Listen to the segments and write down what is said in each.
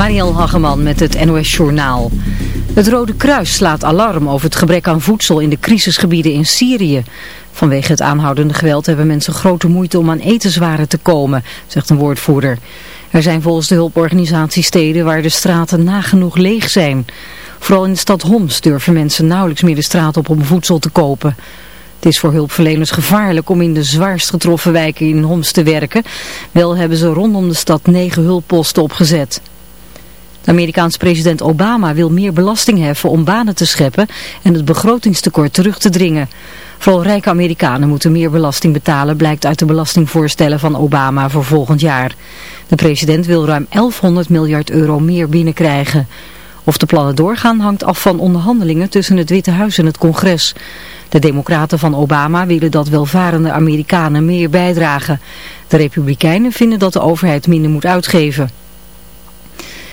Mariel Hageman met het NOS Journaal. Het Rode Kruis slaat alarm over het gebrek aan voedsel in de crisisgebieden in Syrië. Vanwege het aanhoudende geweld hebben mensen grote moeite om aan etenswaren te komen, zegt een woordvoerder. Er zijn volgens de hulporganisatie steden waar de straten nagenoeg leeg zijn. Vooral in de stad Homs durven mensen nauwelijks meer de straat op om voedsel te kopen. Het is voor hulpverleners gevaarlijk om in de zwaarst getroffen wijken in Homs te werken. Wel hebben ze rondom de stad negen hulpposten opgezet. De Amerikaanse president Obama wil meer belasting heffen om banen te scheppen en het begrotingstekort terug te dringen. Vooral rijke Amerikanen moeten meer belasting betalen, blijkt uit de belastingvoorstellen van Obama voor volgend jaar. De president wil ruim 1100 miljard euro meer binnenkrijgen. Of de plannen doorgaan hangt af van onderhandelingen tussen het Witte Huis en het congres. De democraten van Obama willen dat welvarende Amerikanen meer bijdragen. De republikeinen vinden dat de overheid minder moet uitgeven.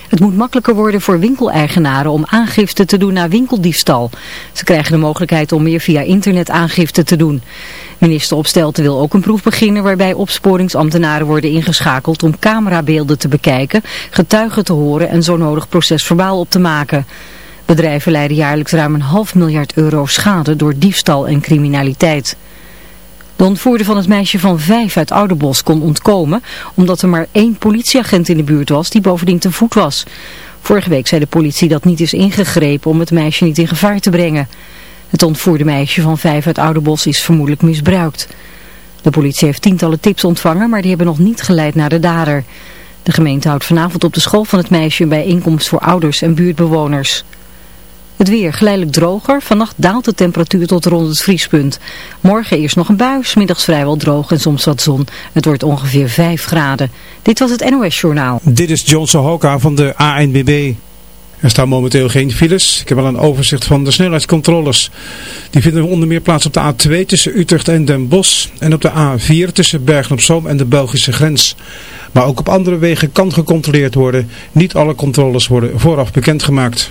Het moet makkelijker worden voor winkeleigenaren om aangifte te doen naar winkeldiefstal. Ze krijgen de mogelijkheid om meer via internet aangifte te doen. Minister Opstelten wil ook een proef beginnen waarbij opsporingsambtenaren worden ingeschakeld om camerabeelden te bekijken, getuigen te horen en zo nodig procesverbaal op te maken. Bedrijven leiden jaarlijks ruim een half miljard euro schade door diefstal en criminaliteit. De ontvoerder van het meisje van vijf uit Ouderbos kon ontkomen omdat er maar één politieagent in de buurt was die bovendien te voet was. Vorige week zei de politie dat niet is ingegrepen om het meisje niet in gevaar te brengen. Het ontvoerde meisje van vijf uit Ouderbos is vermoedelijk misbruikt. De politie heeft tientallen tips ontvangen, maar die hebben nog niet geleid naar de dader. De gemeente houdt vanavond op de school van het meisje een bijeenkomst voor ouders en buurtbewoners. Het weer geleidelijk droger. Vannacht daalt de temperatuur tot rond het vriespunt. Morgen eerst nog een bui, middags vrijwel droog en soms wat zon. Het wordt ongeveer 5 graden. Dit was het NOS Journaal. Dit is John Sohoka van de ANBB. Er staan momenteel geen files. Ik heb wel een overzicht van de snelheidscontroles. Die vinden onder meer plaats op de A2 tussen Utrecht en Den Bosch. En op de A4 tussen Bergen op Zoom en de Belgische grens. Maar ook op andere wegen kan gecontroleerd worden. Niet alle controles worden vooraf bekendgemaakt.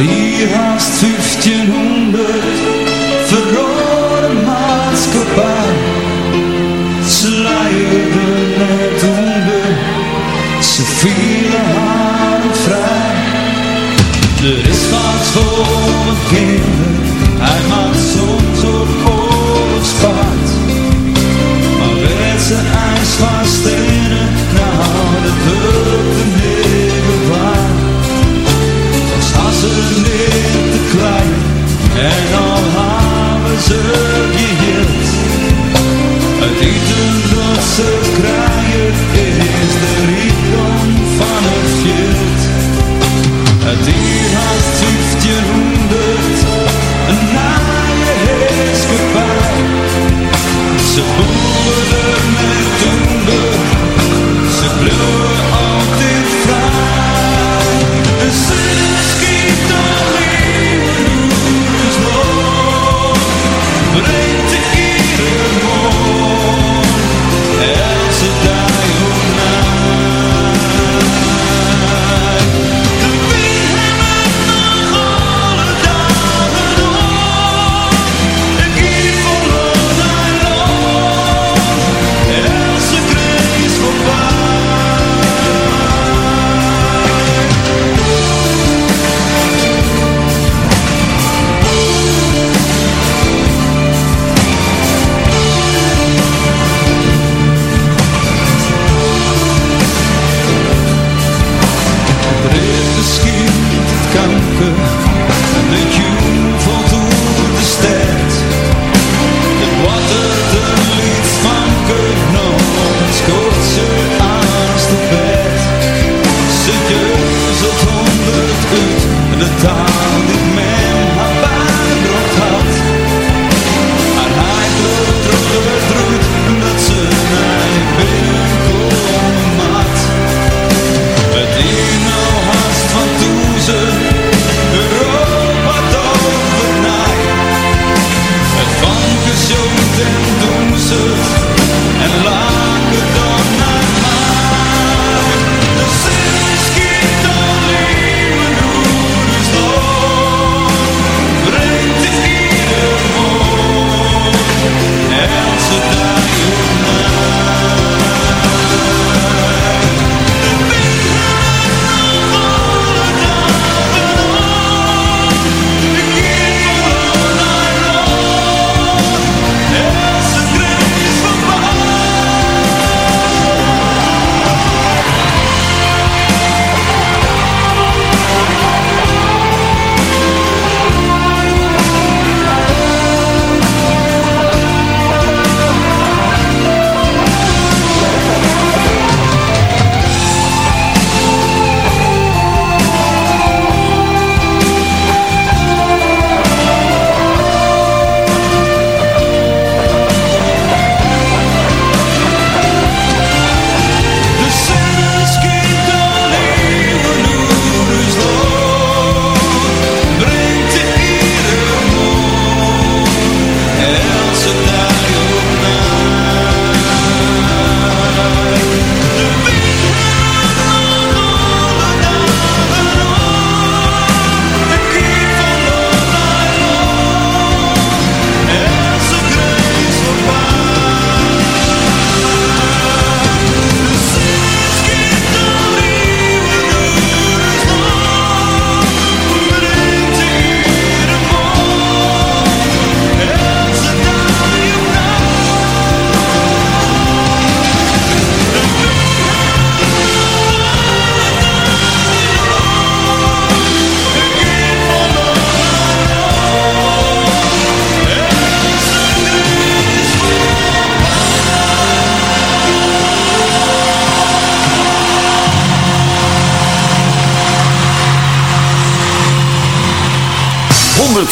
Hier haast 1500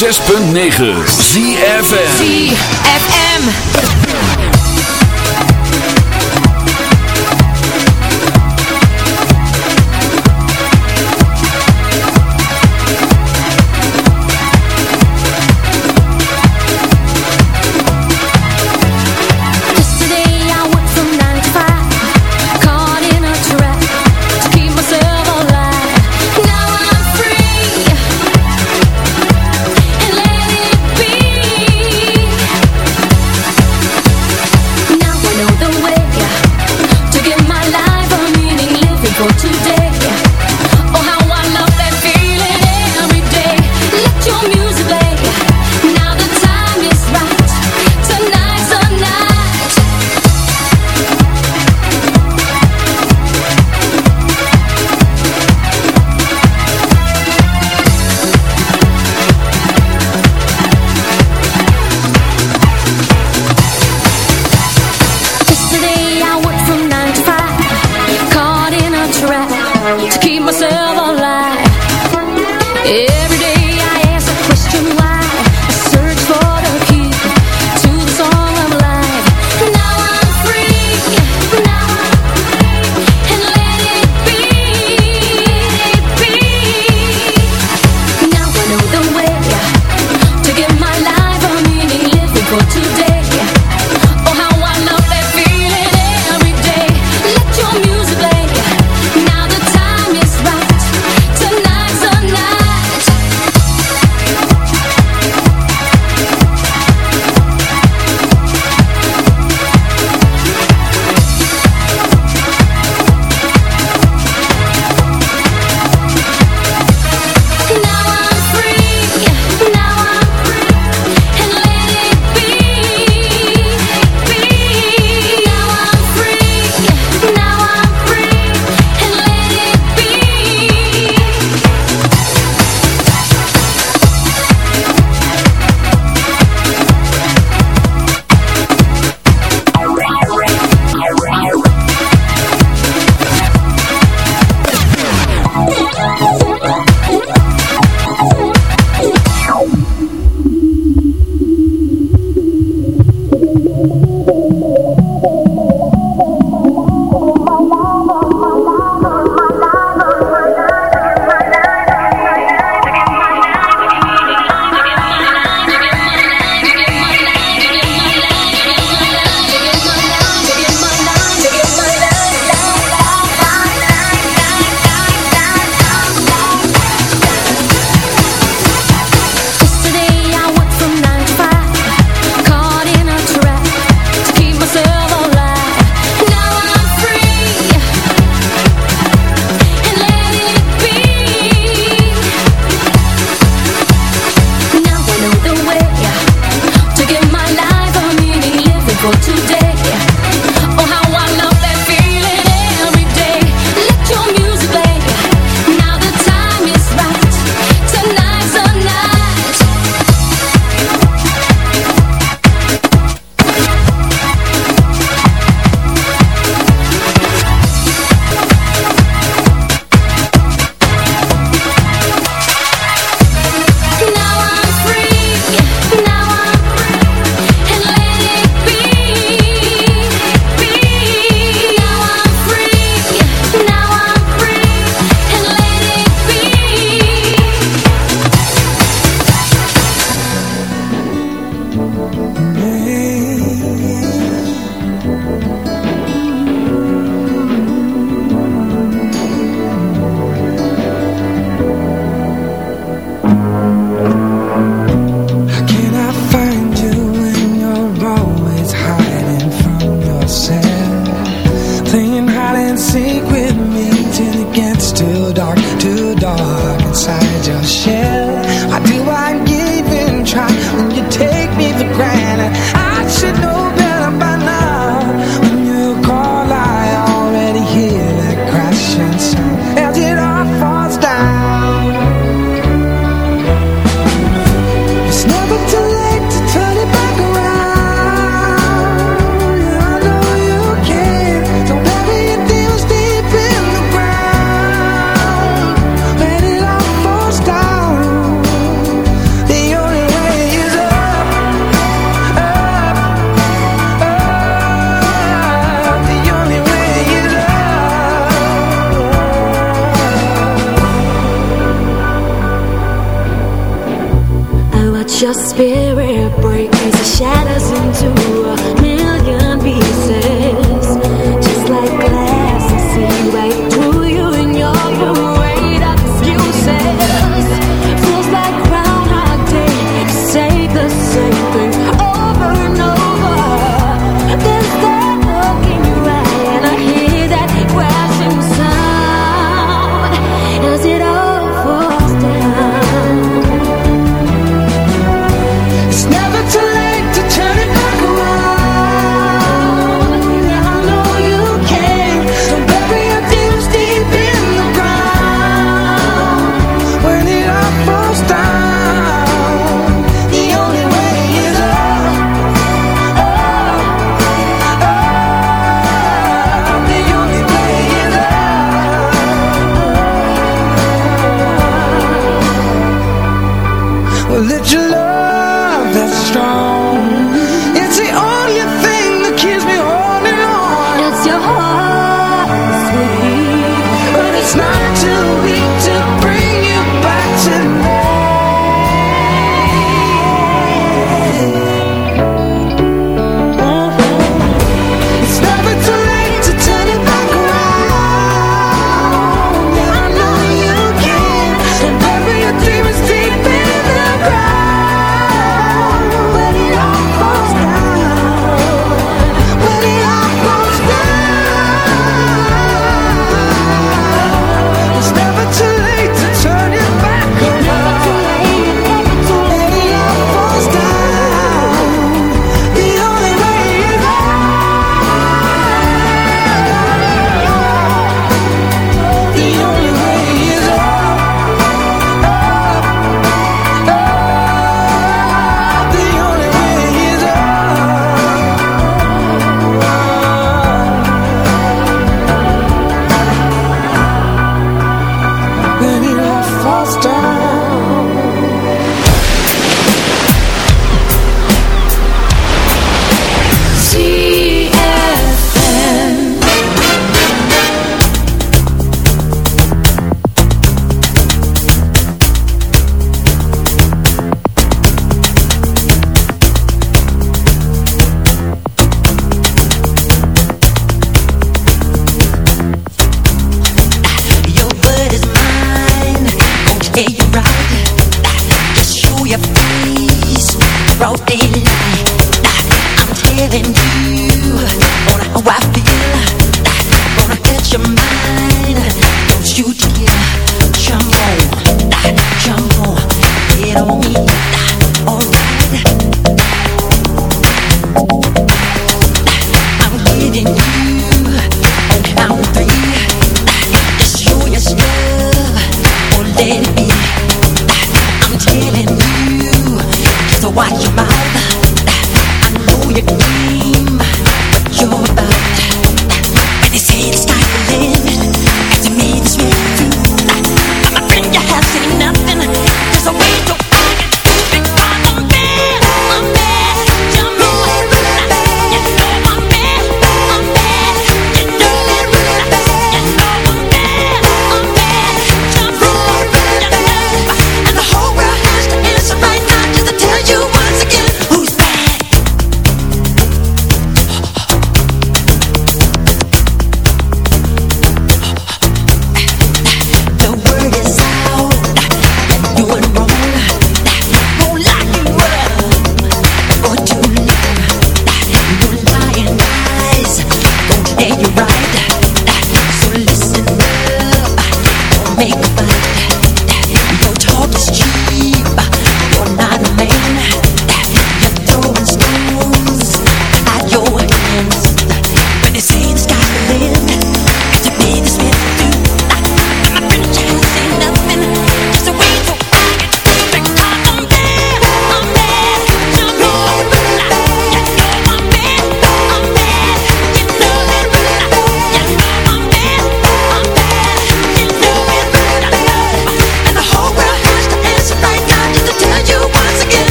106.9 ZFN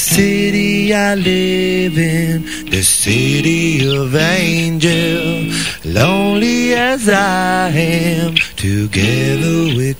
city I live in, the city of angels. Lonely as I am, together we.